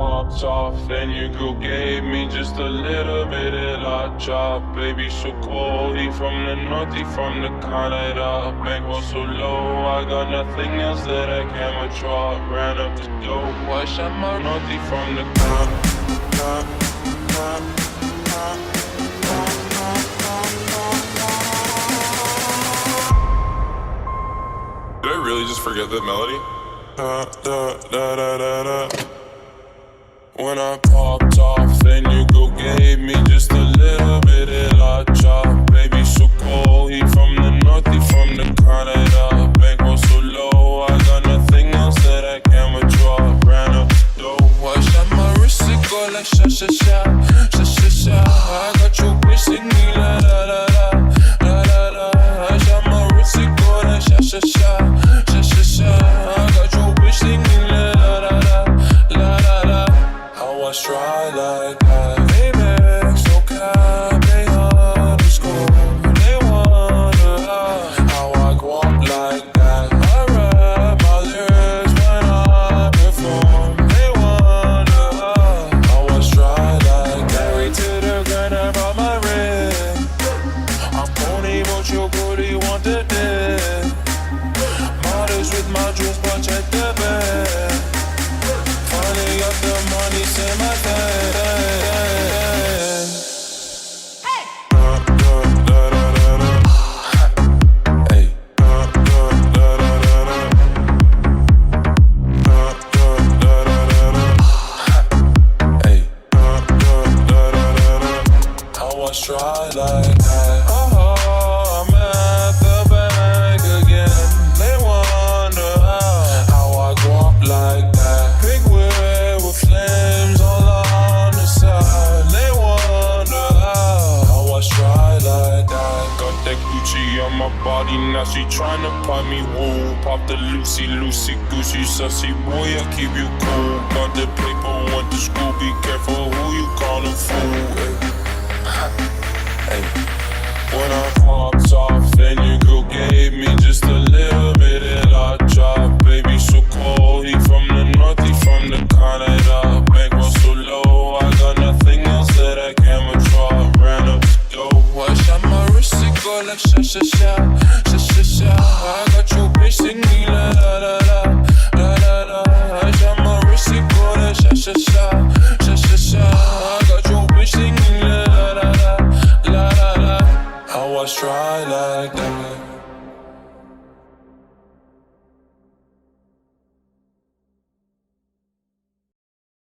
popped off, then your girl gave me just a little bit of la chop. Baby, so cold, he from the north, he from the Canada. Bank was so low, I got nothing else that I can withdraw. Ran up the dough, I shot my he from the Canada Did I really just forget that melody? Da, da, da. When I popped off, then you girl gave me just a little bit of la chop. Baby, so cold, he from the north, he from the Canada. Bankroll so low, I got nothing else that I can withdraw. Ran up the dough, I shot my wrist, it go like sha, sha sha like that, Try like that. Oh, I'm at the bank again. They wonder how, how I go up like that. Big wheel with flames all on the side. They wonder how, how I try like that. Got that Gucci on my body, now she tryna pop me woo. Pop the Lucy, Lucy, Gucci, sussy boy, I keep you cool. Got the paper, went to school, be careful when I popped off, then your girl gave me just a little bit and I dropped. Baby, so cold, he from the north, he from the Canada. Bank was so low, I got nothing else that I can withdraw. Ran up the dough, I shot my wrist, it go like sha sha sha, sha sha sha. I got you bitch me.